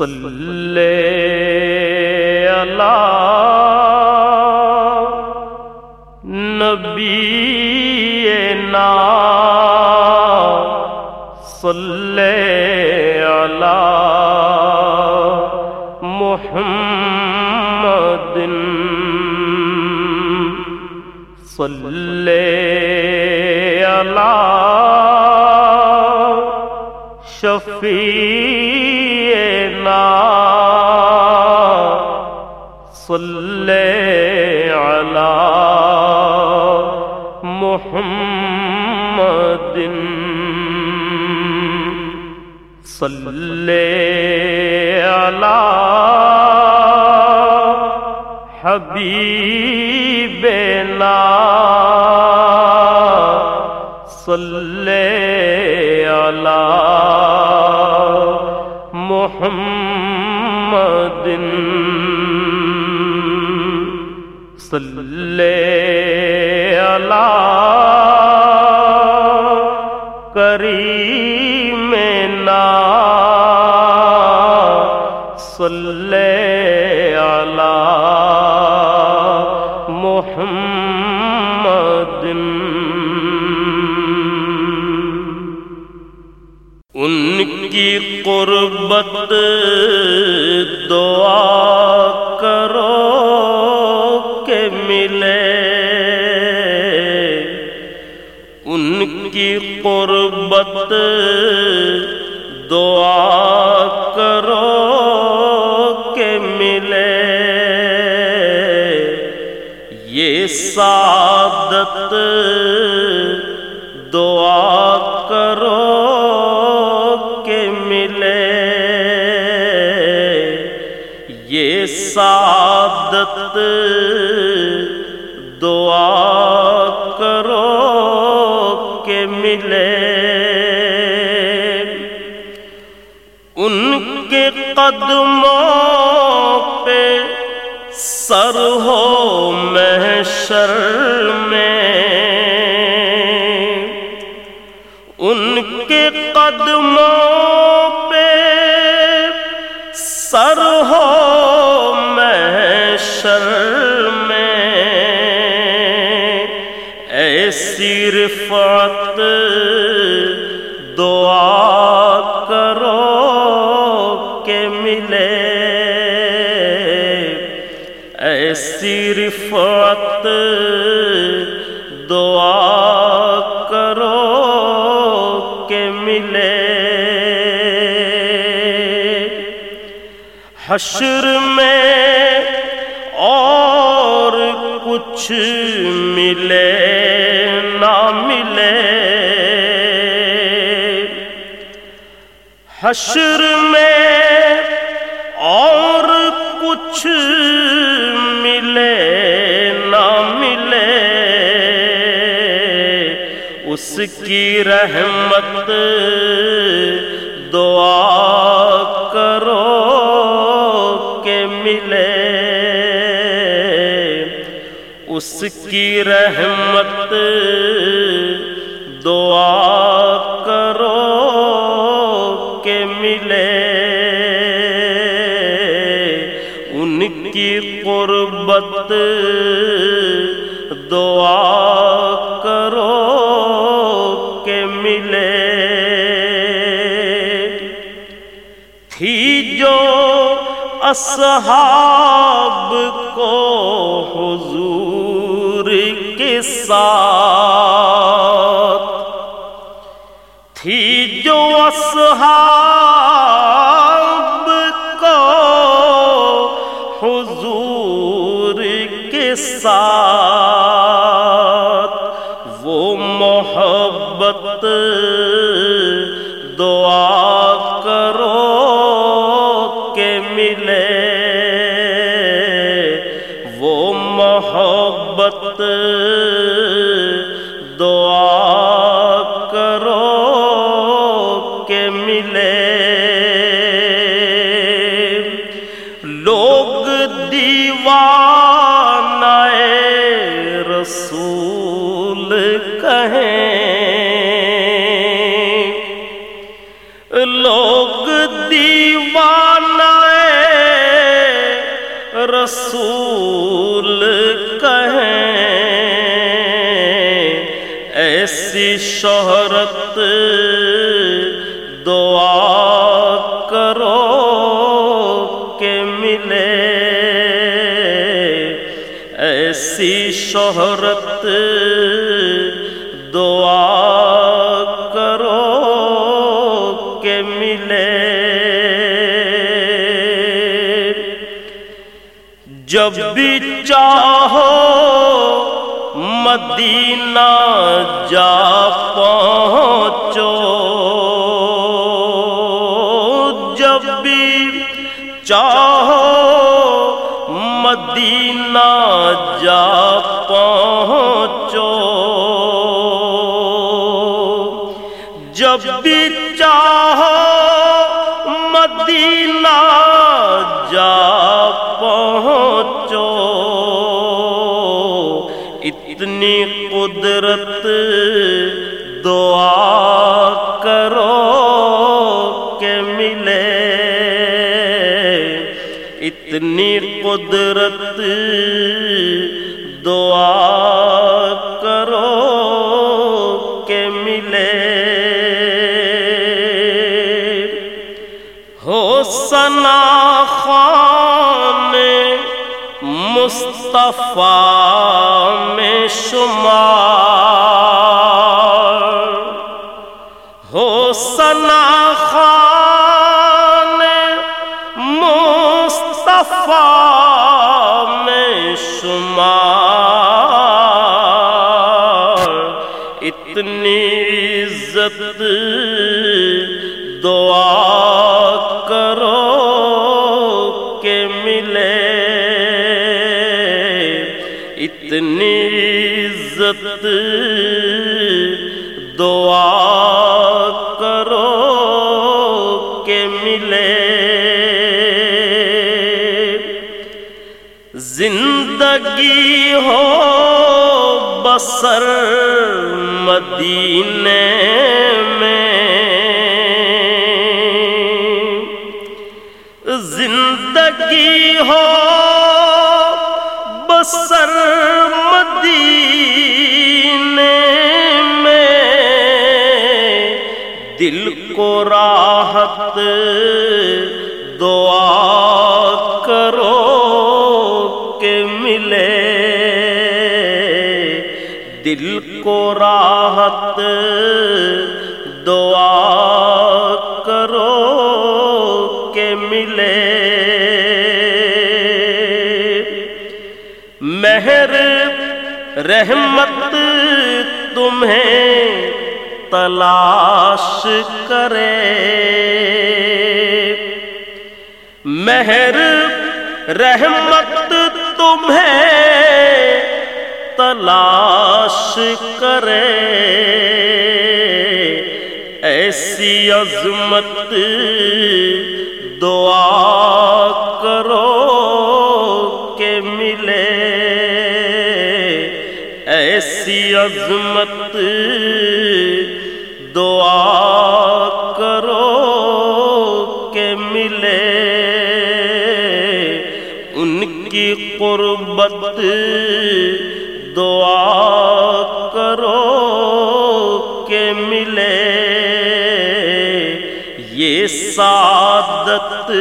صلی اللہ نبی نا صلی اللہ محمد صلی اللہ شفیع صلی علی محمد صلی علی حبیبنا صلی علی محمد صلی اللہ کریم نا صلی اللہ محمد ان کی قربت دعا قربت دعا کرو کہ ملے۔ یہ سعادت دعا کرو کہ ملے۔ یہ سعادت کے قدموں پہ سر ہو محشر میں۔ ان کے قدموں پہ سر ہو محشر میں۔ ایسی رفعت رفعت دعا کرو کہ ملے۔ حشر میں اور کچھ ملے، نہ ملے۔ حشر میں اور کچھ کی رحمت، دعا کرو کہ ملے۔ اس کی رحمت، دعا کرو کہ ملے۔ ان کی قربت اصحاب کو حضور کے ساتھ تھی جو اصحاب کو حضور کے ساتھ محبت دعا کرو کہ ملے۔ لوگ دیوار رسول کہیں۔ لوگ دیوانہ رسول شہرت دعا کرو کہ ملے ایسی شہرت دعا کرو کہ ملے جب بھی چاہو مدینہ جا پہنچو۔ جب بھی چاہو مدینہ جا پہنچو۔ اتنی قدرت دعا کرو کہ ملے۔ اتنی قدرت دعا کرو کہ ملے۔ ہو سنا خان مصطفیٰ۔ شمار۔ ہو سنا خان مصطفیٰ میں شمار۔ اتنی عزت دعا عزت دعا کرو کہ ملے۔ زندگی ہو بسر مدینے دل کو راحت، دعا کرو کہ ملے۔ دل کو راحت، دعا کرو کہ ملے۔ مہر، رحمت تمہیں تلاش کرے۔ مہر، رحمت تمہیں تلاش کرے۔ ایسی عظمت دعا کرو کہ ملے۔ ایسی عظمت دعا کرو کہ ملے ان کی قربت۔ دعا کرو کہ ملے۔ یہ سعادت